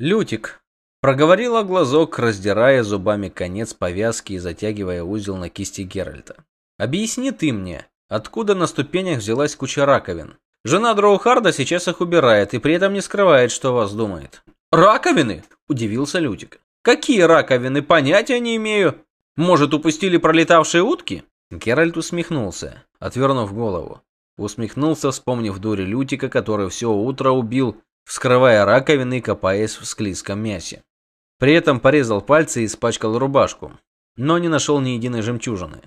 Лютик. Проговорила глазок, раздирая зубами конец повязки и затягивая узел на кисти Геральта. Объясни ты мне, откуда на ступенях взялась куча раковин? Жена Дроухарда сейчас их убирает и при этом не скрывает, что вас думает. Раковины? Удивился Лютик. Какие раковины? Понятия не имею. Может, упустили пролетавшие утки? Геральт усмехнулся, отвернув голову. Усмехнулся, вспомнив дури Лютика, который все утро убил вскрывая раковины и копаясь в склизком мясе. При этом порезал пальцы и испачкал рубашку, но не нашел ни единой жемчужины.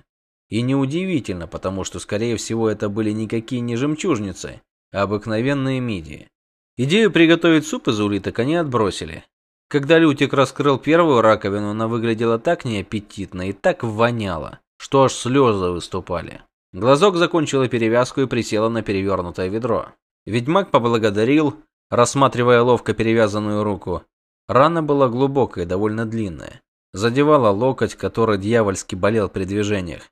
И неудивительно, потому что, скорее всего, это были никакие не жемчужницы, а обыкновенные мидии. Идею приготовить суп из улиток они отбросили. Когда Лютик раскрыл первую раковину, она выглядела так неаппетитно и так воняла, что аж слезы выступали. Глазок закончила перевязку и присела на перевернутое ведро. Ведьмак поблагодарил, рассматривая ловко перевязанную руку. Рана была глубокая, довольно длинная. Задевала локоть, который дьявольски болел при движениях.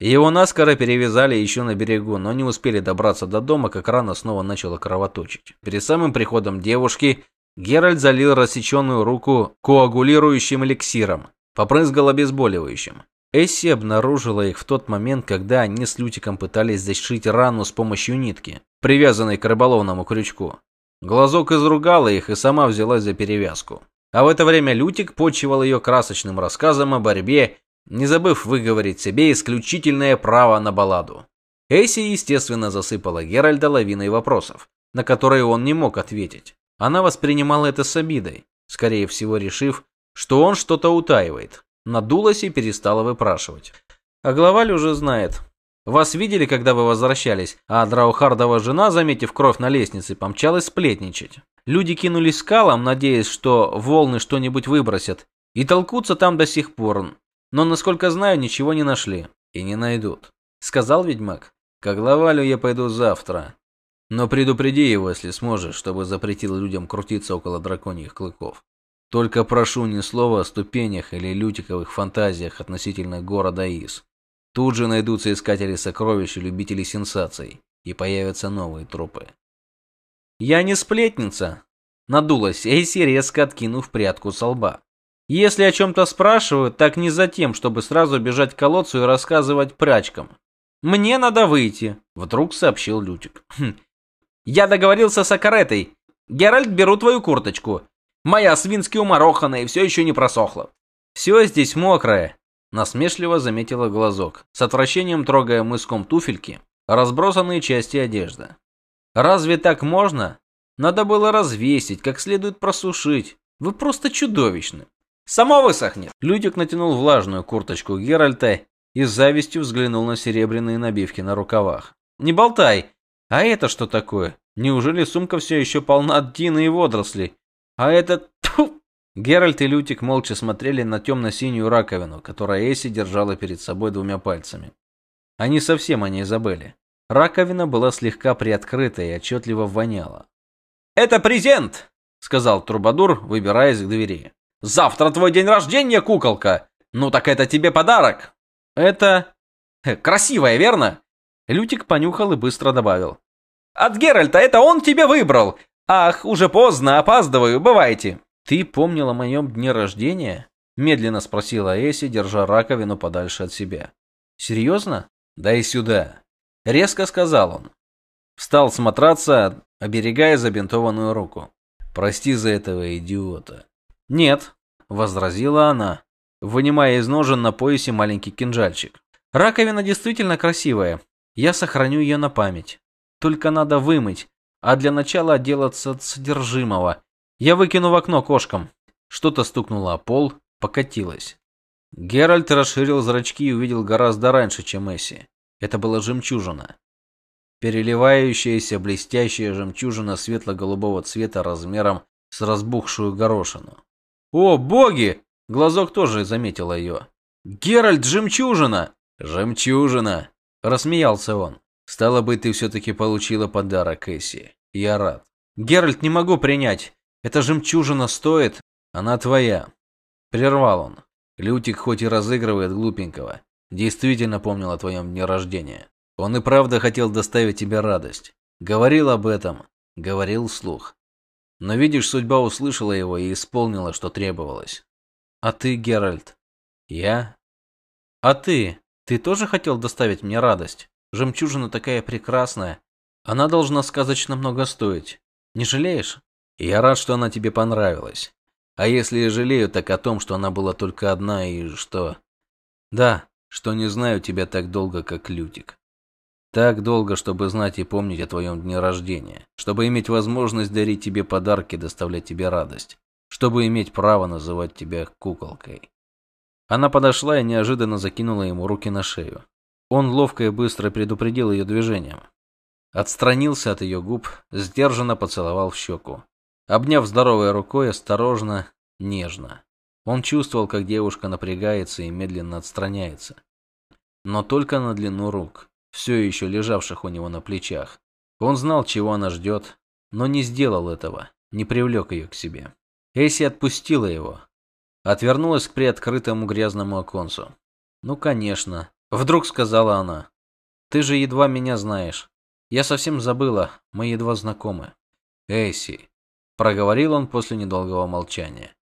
Его наскоро перевязали еще на берегу, но не успели добраться до дома, как рана снова начала кровоточить. Перед самым приходом девушки Геральт залил рассеченную руку коагулирующим эликсиром, попрызгал обезболивающим. Эсси обнаружила их в тот момент, когда они с Лютиком пытались зашить рану с помощью нитки, привязанной к рыболовному крючку. Глазок изругала их и сама взялась за перевязку. А в это время Лютик почивал ее красочным рассказом о борьбе, не забыв выговорить себе исключительное право на балладу. Эсси, естественно, засыпала Геральда лавиной вопросов, на которые он не мог ответить. Она воспринимала это с обидой, скорее всего решив, что он что-то утаивает. Надулась и перестала выпрашивать. А Главаль уже знает, вас видели, когда вы возвращались, а Драухардова жена, заметив кровь на лестнице, помчалась сплетничать. Люди кинулись скалам, надеясь, что волны что-нибудь выбросят, и толкутся там до сих пор. Но, насколько знаю, ничего не нашли. И не найдут. Сказал ведьмак. К Главалю я пойду завтра. Но предупреди его, если сможешь, чтобы запретил людям крутиться около драконьих клыков. Только прошу ни слова о ступенях или лютиковых фантазиях относительно города Ис. Тут же найдутся искатели сокровищ и любители сенсаций, и появятся новые трупы. «Я не сплетница!» – надулась Эйси, резко откинув прядку со лба. «Если о чем-то спрашивают, так не за тем, чтобы сразу бежать к колодцу и рассказывать прачкам. Мне надо выйти», – вдруг сообщил Лютик. «Хм. «Я договорился с Акаретой. Геральт, беру твою курточку. Моя свински уморохана и все еще не просохла. Все здесь мокрое, Насмешливо заметила глазок, с отвращением трогая мыском туфельки разбросанные части одежды. Разве так можно? Надо было развесить, как следует просушить. Вы просто чудовищны. Само высохнет. Людик натянул влажную курточку Геральта и с завистью взглянул на серебряные набивки на рукавах. Не болтай. А это что такое? Неужели сумка все еще полна тины и водорослей? А этот Геральт и Лютик молча смотрели на темно-синюю раковину, которую Эсси держала перед собой двумя пальцами. Они совсем о ней забыли. Раковина была слегка приоткрыта и отчетливо воняла. «Это презент!» — сказал Трубадур, выбираясь к двери. «Завтра твой день рождения, куколка! Ну так это тебе подарок!» «Это... Красивая, верно?» Лютик понюхал и быстро добавил. «От Геральта, это он тебя выбрал! Ах, уже поздно, опаздываю, бывайте!» «Ты помнил о моем дне рождения?» Медленно спросила Эси, держа раковину подальше от себя. «Серьезно? Дай сюда!» Резко сказал он. Встал с матраца, оберегая забинтованную руку. «Прости за этого идиота». «Нет», — возразила она, вынимая из ножен на поясе маленький кинжальчик. «Раковина действительно красивая. Я сохраню ее на память. Только надо вымыть, а для начала отделаться от содержимого я выкину в окно кошкам. Что-то стукнуло о пол, покатилось. Геральт расширил зрачки и увидел гораздо раньше, чем Эсси. Это была жемчужина. Переливающаяся блестящая жемчужина светло-голубого цвета размером с разбухшую горошину. «О, боги!» Глазок тоже заметил ее. «Геральт, жемчужина!» «Жемчужина!» Рассмеялся он. «Стало быть, ты все-таки получила подарок, Эсси. Я рад». «Геральт, не могу принять. Эта жемчужина стоит, она твоя. Прервал он. Лютик хоть и разыгрывает глупенького, действительно помнил о твоем дне рождения. Он и правда хотел доставить тебе радость. Говорил об этом, говорил вслух. Но видишь, судьба услышала его и исполнила, что требовалось. А ты, Геральт? Я? А ты? Ты тоже хотел доставить мне радость? Жемчужина такая прекрасная. Она должна сказочно много стоить. Не жалеешь? Я рад, что она тебе понравилась. А если и жалею, так о том, что она была только одна и что... Да, что не знаю тебя так долго, как Лютик. Так долго, чтобы знать и помнить о твоем дне рождения, чтобы иметь возможность дарить тебе подарки, доставлять тебе радость, чтобы иметь право называть тебя куколкой. Она подошла и неожиданно закинула ему руки на шею. Он ловко и быстро предупредил ее движением. Отстранился от ее губ, сдержанно поцеловал в щеку. Обняв здоровой рукой, осторожно, нежно. Он чувствовал, как девушка напрягается и медленно отстраняется. Но только на длину рук все еще лежавших у него на плечах. Он знал, чего она ждет, но не сделал этого, не привлек ее к себе. Эйси отпустила его, отвернулась к приоткрытому грязному оконцу. «Ну, конечно», — вдруг сказала она. «Ты же едва меня знаешь. Я совсем забыла, мы едва знакомы». «Эйси», — проговорил он после недолгого молчания.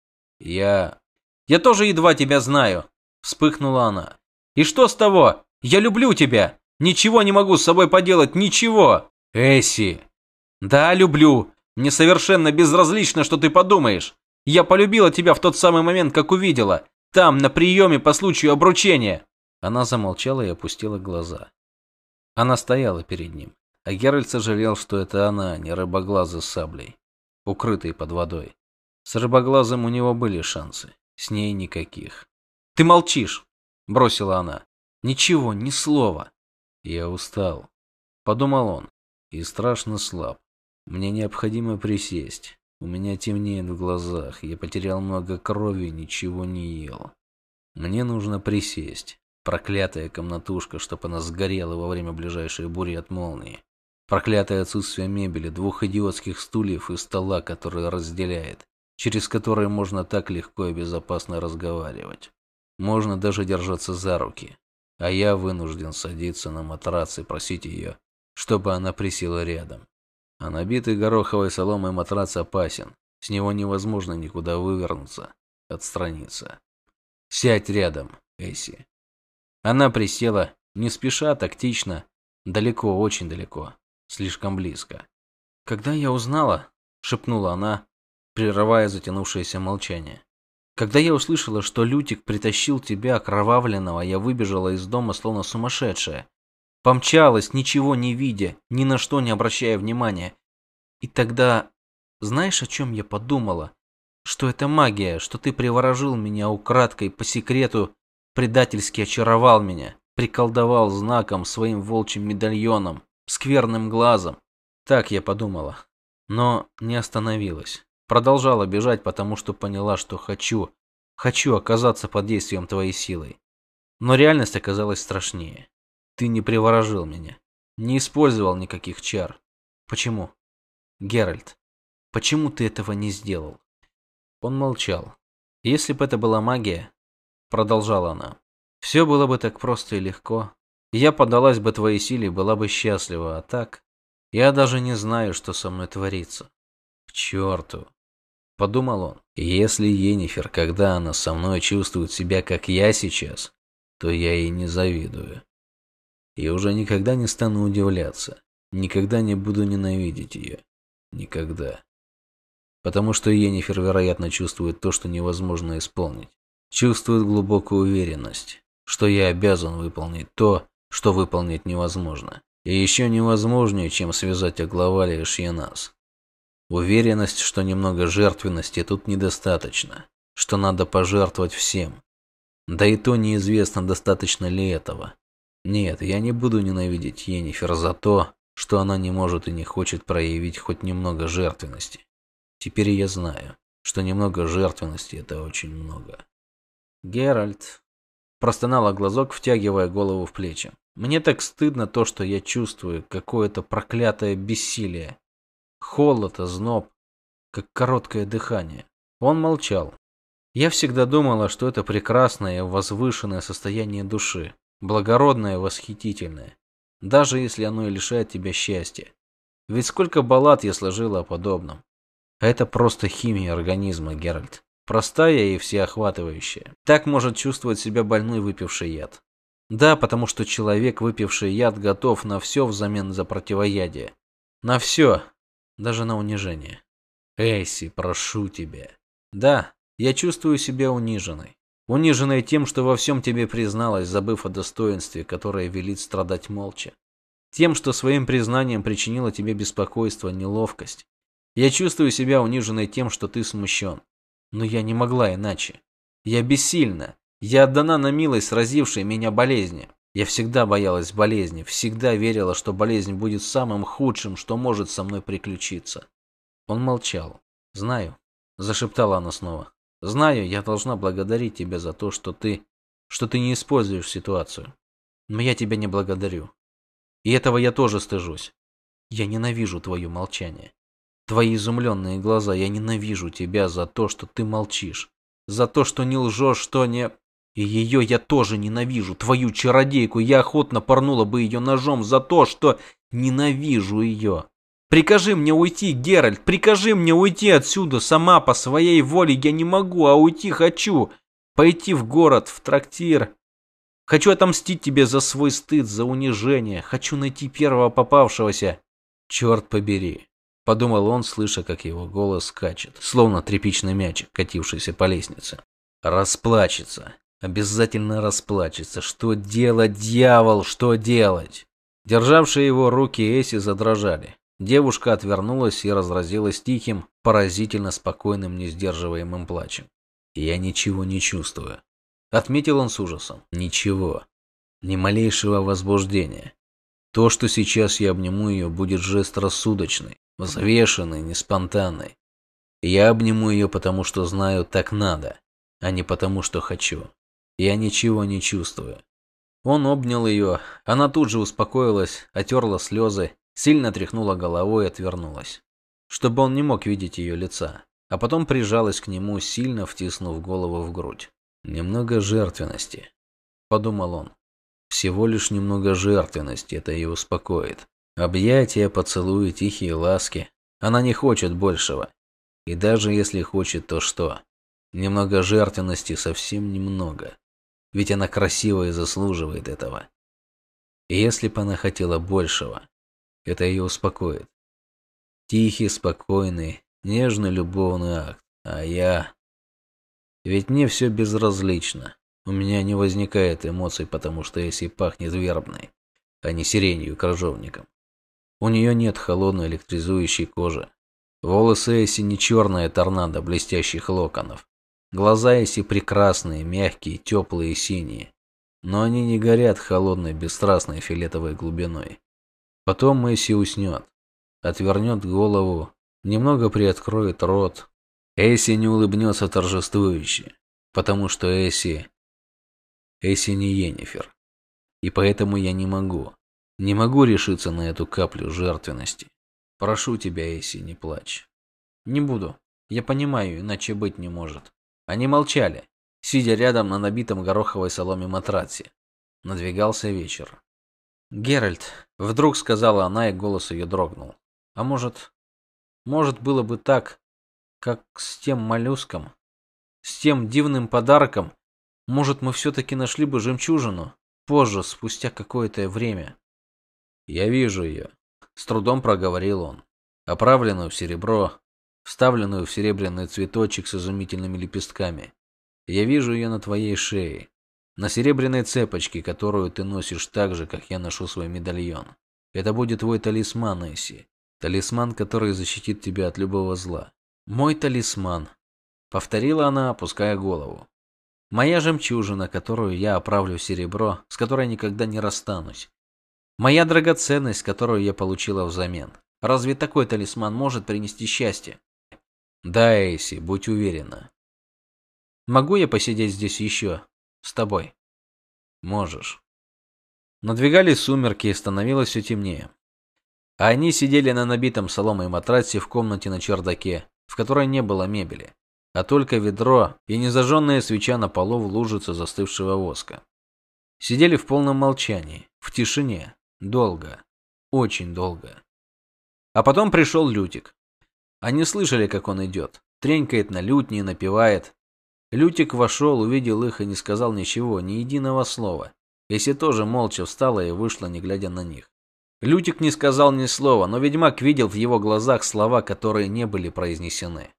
«Я...» «Я тоже едва тебя знаю», — вспыхнула она. «И что с того? Я люблю тебя!» Ничего не могу с собой поделать, ничего. Эсси. Да, люблю. Мне совершенно безразлично, что ты подумаешь. Я полюбила тебя в тот самый момент, как увидела. Там, на приеме по случаю обручения. Она замолчала и опустила глаза. Она стояла перед ним. А Геральт сожалел, что это она, не рыбоглазый с саблей, укрытый под водой. С рыбоглазом у него были шансы, с ней никаких. «Ты молчишь!» – бросила она. «Ничего, ни слова. Я устал, подумал он, и страшно слаб. Мне необходимо присесть. У меня темнеет в глазах, я потерял много крови, ничего не ел. Мне нужно присесть. Проклятая комнатушка, чтоб она сгорела во время ближайшей бури от молнии. Проклятое отсутствие мебели, двух идиотских стульев и стола, который разделяет, через который можно так легко и безопасно разговаривать. Можно даже держаться за руки а я вынужден садиться на матрац и просить ее, чтобы она присела рядом. А набитый гороховой соломой матрац опасен, с него невозможно никуда вывернуться, отстраниться. Сядь рядом, Эсси. Она присела, не спеша, тактично, далеко, очень далеко, слишком близко. Когда я узнала, шепнула она, прерывая затянувшееся молчание. Когда я услышала, что Лютик притащил тебя окровавленного, я выбежала из дома словно сумасшедшая. Помчалась, ничего не видя, ни на что не обращая внимания. И тогда, знаешь, о чем я подумала? Что это магия, что ты приворожил меня украдкой по секрету, предательски очаровал меня, приколдовал знаком своим волчьим медальоном, скверным глазом. Так я подумала, но не остановилась. Продолжала бежать, потому что поняла, что хочу. Хочу оказаться под действием твоей силы. Но реальность оказалась страшнее. Ты не приворожил меня. Не использовал никаких чар. Почему? Геральт, почему ты этого не сделал? Он молчал. Если бы это была магия, продолжала она, все было бы так просто и легко. Я поддалась бы твоей силе и была бы счастлива, а так... Я даже не знаю, что со мной творится. К черту. Подумал он. Если Енифер, когда она со мной чувствует себя, как я сейчас, то я ей не завидую. И уже никогда не стану удивляться. Никогда не буду ненавидеть ее. Никогда. Потому что Енифер, вероятно, чувствует то, что невозможно исполнить. Чувствует глубокую уверенность, что я обязан выполнить то, что выполнить невозможно. И еще невозможнее, чем связать Агловали и. Уверенность, что немного жертвенности тут недостаточно, что надо пожертвовать всем. Да и то неизвестно, достаточно ли этого. Нет, я не буду ненавидеть Енифер за то, что она не может и не хочет проявить хоть немного жертвенности. Теперь я знаю, что немного жертвенности – это очень много. Геральт. Простонала глазок, втягивая голову в плечи. Мне так стыдно то, что я чувствую, какое-то проклятое бессилие. Холод, озноб, как короткое дыхание. Он молчал. Я всегда думала, что это прекрасное, возвышенное состояние души, благородное, восхитительное, даже если оно и лишает тебя счастья. Ведь сколько баллад я сложила о подобном. Это просто химия организма, Геральт. Простая и всеохватывающая. Так может чувствовать себя больной, выпивший яд. Да, потому что человек, выпивший яд, готов на все взамен за противоядие. На все, даже на унижение. Эйси, прошу тебя. Да, я чувствую себя униженной. Униженной тем, что во всем тебе призналась, забыв о достоинстве, которое велит страдать молча. Тем, что своим признанием причинила тебе беспокойство, неловкость. Я чувствую себя униженной тем, что ты смущен. Но я не могла иначе. Я бессильна. Я отдана на милость сразившей меня болезни. Я всегда боялась болезни, всегда верила, что болезнь будет самым худшим, что может со мной приключиться. Он молчал. «Знаю», – зашептала она снова. «Знаю, я должна благодарить тебя за то, что ты... что ты не используешь ситуацию. Но я тебя не благодарю. И этого я тоже стыжусь. Я ненавижу твое молчание. Твои изумленные глаза, я ненавижу тебя за то, что ты молчишь. За то, что не лжешь, что не... И ее я тоже ненавижу, твою чародейку. Я охотно порнула бы ее ножом за то, что ненавижу ее. Прикажи мне уйти, Геральт, прикажи мне уйти отсюда сама по своей воле. Я не могу, а уйти хочу. Пойти в город, в трактир. Хочу отомстить тебе за свой стыд, за унижение. Хочу найти первого попавшегося. Черт побери. Подумал он, слыша, как его голос скачет, словно тряпичный мячик, катившийся по лестнице. Расплачется. Обязательно расплачется. Что делать, дьявол, что делать? Державшие его руки Эси задрожали. Девушка отвернулась и разразилась тихим, поразительно спокойным, несдерживаемым плачем. «Я ничего не чувствую», — отметил он с ужасом. «Ничего. Ни малейшего возбуждения. То, что сейчас я обниму ее, будет жест рассудочный, взвешенный, не спонтанный. Я обниму ее, потому что знаю, так надо, а не потому, что хочу. Я ничего не чувствую. Он обнял ее, она тут же успокоилась, отерла слезы, сильно тряхнула головой и отвернулась, чтобы он не мог видеть ее лица, а потом прижалась к нему, сильно втиснув голову в грудь. «Немного жертвенности», — подумал он. «Всего лишь немного жертвенности, это ее успокоит. Объятия, поцелуи, тихие ласки. Она не хочет большего. И даже если хочет, то что? Немного жертвенности, совсем немного. Ведь она красивая и заслуживает этого. И если бы она хотела большего, это ее успокоит. Тихий, спокойный, нежный любовный акт. А я... Ведь мне все безразлично. У меня не возникает эмоций, потому что если пахнет вербной, а не сиренью и крыжовником. У нее нет холодной электризующей кожи. Волосы Эси не черная торнадо блестящих локонов. Глаза Эси прекрасные, мягкие, теплые синие. Но они не горят холодной, бесстрастной фиолетовой глубиной. Потом Эси уснет. Отвернет голову, немного приоткроет рот. Эси не улыбнется торжествующе, потому что Эси... Эси не Енифер. И поэтому я не могу, не могу решиться на эту каплю жертвенности. Прошу тебя, Эйси, не плачь. Не буду. Я понимаю, иначе быть не может. Они молчали, сидя рядом на набитом гороховой соломе матрасе. Надвигался вечер. Геральт, вдруг сказала она, и голос ее дрогнул. А может, может было бы так, как с тем моллюском, с тем дивным подарком, может, мы все таки нашли бы жемчужину позже, спустя какое-то время. Я вижу ее, с трудом проговорил он. Оправленную в серебро, вставленную в серебряный цветочек с изумительными лепестками. Я вижу ее на твоей шее, на серебряной цепочке, которую ты носишь так же, как я ношу свой медальон. Это будет твой талисман, Эсси. Талисман, который защитит тебя от любого зла. Мой талисман, повторила она, опуская голову. Моя жемчужина, которую я оправлю в серебро, с которой никогда не расстанусь. Моя драгоценность, которую я получила взамен. Разве такой талисман может принести счастье? Да, Эйси, будь уверена. Могу я посидеть здесь еще? С тобой? Можешь. Надвигались сумерки и становилось все темнее. А они сидели на набитом соломой матрасе в комнате на чердаке, в которой не было мебели, а только ведро и незажженная свеча на полу в лужице застывшего воска. Сидели в полном молчании, в тишине, Долго. Очень долго. А потом пришел Лютик. Они слышали, как он идет. Тренькает на лютне напевает. Лютик вошел, увидел их и не сказал ничего, ни единого слова. Если тоже молча встала и вышла, не глядя на них. Лютик не сказал ни слова, но ведьмак видел в его глазах слова, которые не были произнесены.